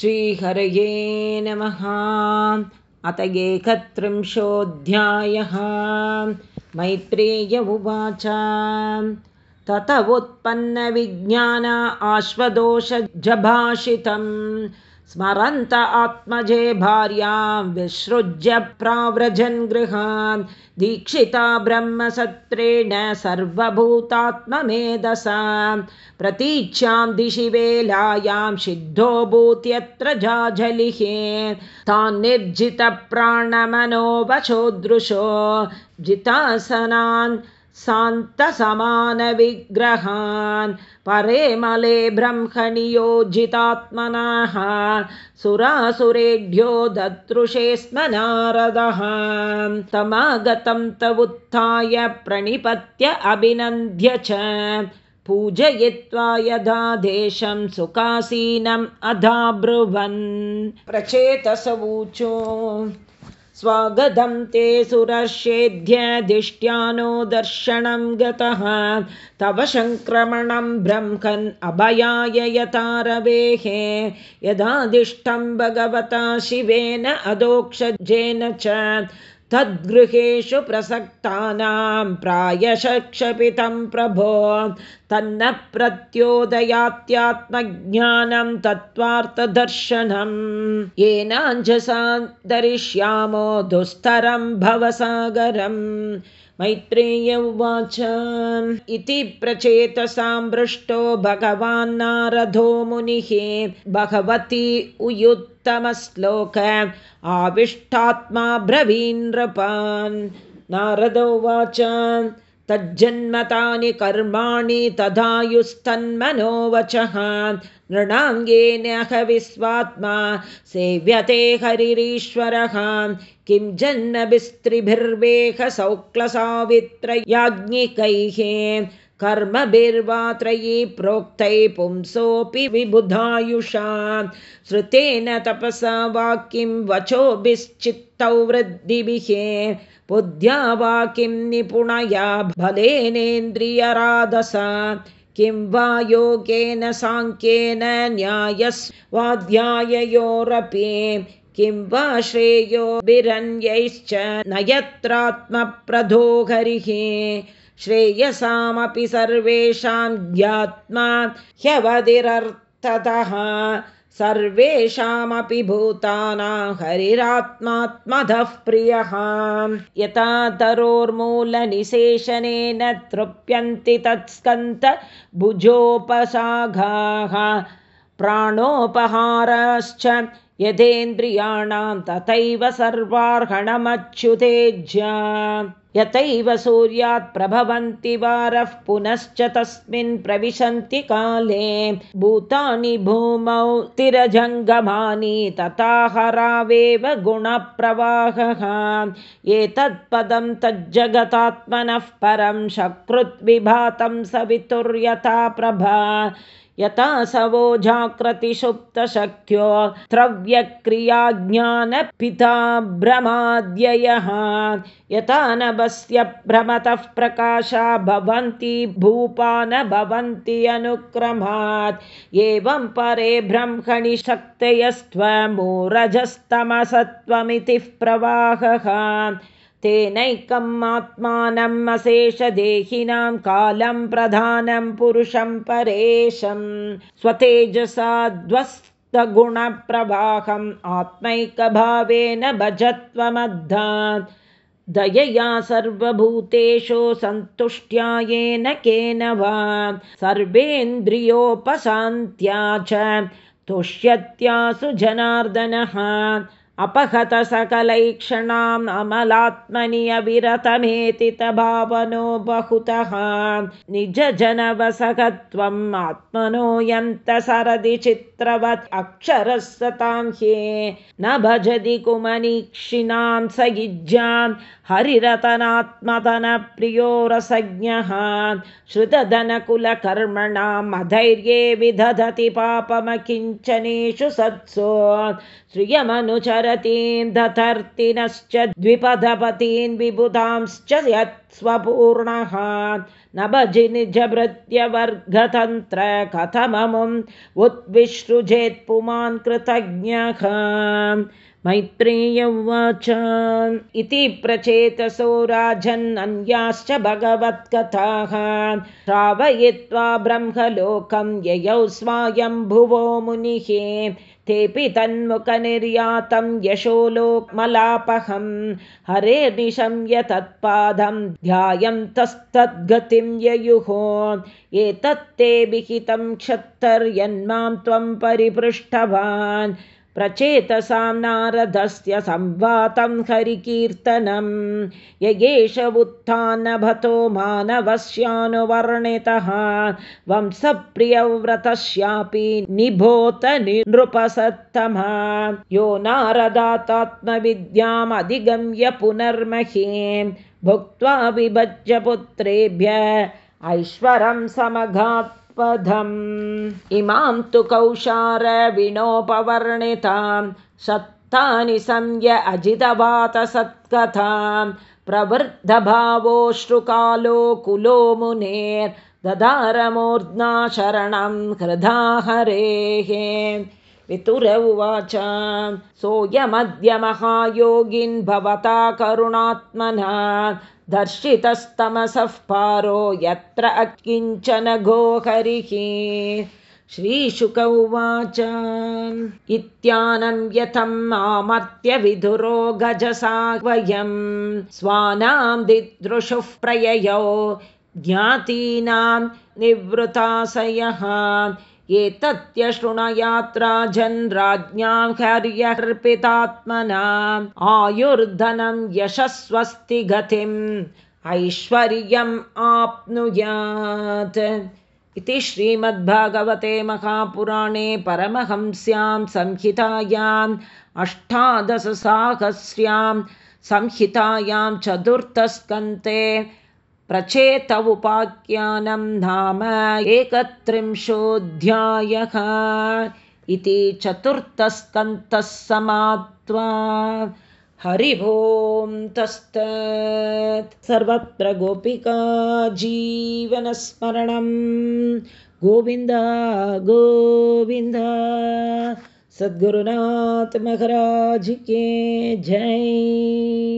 श्रीहरये नमः। अत एकत्रिंशोऽध्यायः। मैत्रेय उवाच। तत उत्पन्नविज्ञान आश्वदोषजभाषितम् स्मरन्त आत्मजे भार्यां विसृज्य प्राव्रजन् गृहान् दीक्षिता ब्रह्मसत्रेण सर्वभूतात्ममेधसा प्रतीच्यां दिशि वेलायां सिद्धो भूत्यत्र जाजलिः। तान् निर्जितप्राणमनोवचोदृशो जितासनान् शान्तसमानविग्रहान् परे मले ब्रह्मणियोजितात्मनः सुरासुरेभ्यो ददृशे स्म नारदः। तमागतं तवुत्थाय प्रणिपत्य अभिनन्द्य च पूजयित्वा यदा देशं सुखासीनम् अधाब्रुवन्। प्रचेतसवूचो स्वागतं ते सुरर्षेध्यधिष्ट्यानो दर्शनं गतः। तव सङ्क्रमणं ब्रह्मन् अभयाय यतारवेः। यदादिष्टं भगवता शिवेन अधोक्षजेन च तद्गृहेषु प्रसक्तानां प्रायशक्षपितं प्रभो तन्न प्रत्योदयात्यात्मज्ञानं तत्त्वार्थदर्शनं। येनाञ्जसा दरिष्यामो दुस्तरं भवसागरम् मैत्रेय उवाच। इति प्रचेतसामृष्टो भगवान् नारदो मुनिः। भगवती उयुत्तमश्लोक। आविष्टात्मा ब्रवीन्नृपान् नारदोवाच तज्जन्मतानि कर्माणि तदायुस्तन्मनोवचः। नृणाङ्गेन विस्वात्मा सेव्यते हरिरीश्वरः। किं जन्मभिस्त्रिभिर्वेह सौक्लसावित्रयाज्ञिकैः कर्मभिर्वात्रयी प्रोक्तै पुंसोऽपि विबुधायुषा। श्रुतेन तपसा वाक्यं वचोभिश्चित्तौ वृद्धिभिः। बुद्ध्या वा किं निपुणया बलेनेन्द्रियराधसा। किं वा योगेन साङ्ख्येन न्यायस्वाध्याययोरपि किं वा श्रेयोभिरन्यैश्च न यत्रात्मप्रधो हरिः श्रेयसामपि सर्वेषां ज्ञात्मा ह्यवधिरर्थतः सर्वेषामपि भूतानां हरिरात्मात्मधः प्रियः। यथा तरोर्मूलनिशेषणेन तृप्यन्ति तत्स्कन्तभुजोपसाघाः प्राणोपहारश्च यथेन्द्रियाणां तथैव सर्वार्हणमच्युतेज्या। यथैव सूर्यात् प्रभवन्ति वारः पुनश्च तस्मिन् प्रविशन्ति काले। भूतानि भूमौ तिरजङ्गमानि तथा हरावेव गुणप्रवाहः। एतत्पदं तज्जगतात्मनः परं सकृद्विभातं सवितुर्यथा प्रभा यथा सवो जाकृतिसुप्तशक्यो त्रव्यक्रियाज्ञानपिता भ्रमाद्ययः यथा नभस्य भ्रमतः प्रकाशा भवन्ति भूपा न भवन्ति अनुक्रमात्। एवं परे ब्रह्मणि शक्तयस्त्वमूरजस्तमसत्त्वमिति प्रवाहः तेनैकम् आत्मानम् अशेषदेहिनां कालं प्रधानं पुरुषं परेशं स्वतेजसाध्वस्तगुणप्रवाहम् आत्मैकभावेन भजत्वमद्धा दयया सर्वभूतेषु सन्तुष्ट्यायेन केन वा। सर्वेन्द्रियोपशान्त्या च तुष्यत्यासु जनार्दनः अपहत सकलैक्षणाम् अमलात्मनि अविरतमेतितभावनो बहुतः। निजजनवसखत्वम् आत्मनो यन्तसरदि चित्रवत् अक्षरः सतां ह्ये न भजति कुमनीक्षिणां स युज्यां हरिरतनात्मतनप्रियो रसज्ञः श्रुतधनकुलकर्मणाम् अधैर्ये विदधति पापमकिञ्चनेषु सत्सु श्रियमनुचरतीन् दधर्तिनश्च द्विपदपतीन् विबुधांश्च यत् स्वपूर्णः न भजि निजभृत्यवर्गतन्त्र कथममुम्। उद्विसृजेत् पुमान् कृतज्ञः मैत्रेय उवाच इति प्रचेतसो राजन्नन्याश्च भगवत्कथाः। श्रावयित्वा ब्रह्मलोकं ययौ स्वायम्भुवो मुनिः। तेऽपि तन्मुखनिर्यातं यशो लोकमलापहं हरेर्निशम्य तत्पादं ध्यायन्तस्तद्गतिं ययुः। एतत्ते विहितं क्षत्तर्यन्मां त्वं परिपृष्टवान् प्रचेतसां नारदस्य संवातं हरिकीर्तनं। यगेश उत्थानभतो मानवस्यानुवर्णितः। वंशप्रियव्रतस्यापि निभोत नृपसत्तमा यो नारदातात्मविद्यामधिगम्य पुनर्महीं। भुक्त्वा विभज्य पुत्रेभ्य ऐश्वरं समघात् इमां तु कौशारविणोपवर्णितां सत्तानि संय अजितवातसत्कथां। प्रवृद्धभावोऽश्रुकालो कुलो मुनेर्दधारमूर्ध्ना शरणं हृदा हरेः पितुर उवाच सोऽयमद्य महायोगिन् भवता करुणात्मना। दर्शितस्तमसः पारो यत्र अकिञ्चन गोहरिः। श्रीशुक उवाच। इत्यानं यथम् आमर्त्यविधुरो गजसा वयं स्वानां दिदृशुः प्रययौ ज्ञातीनां निवृताशयः एतत्यशृणयात्रा राज्ञां हर्यर्पितात्मनाम् आयुर्धनं यशस्वस्ति गतिम् ऐश्वर्यम् आप्नुयात्। इति श्रीमद्भागवते महापुराणे परमहंस्यां संहितायाम् अष्टादशसाहस्र्यां संहितायां चतुर्थस्कन्ते प्रचेत उपाख्यानं नाम एकत्रिंशोऽध्यायः इति चतुर्थस्कन्तः समाप्त्वा हरि ओं तस्तत्। सर्वत्र गोपिका जीवनस्मरणं। गोविन्द गोविन्द। सद्गुरुनाथ के जय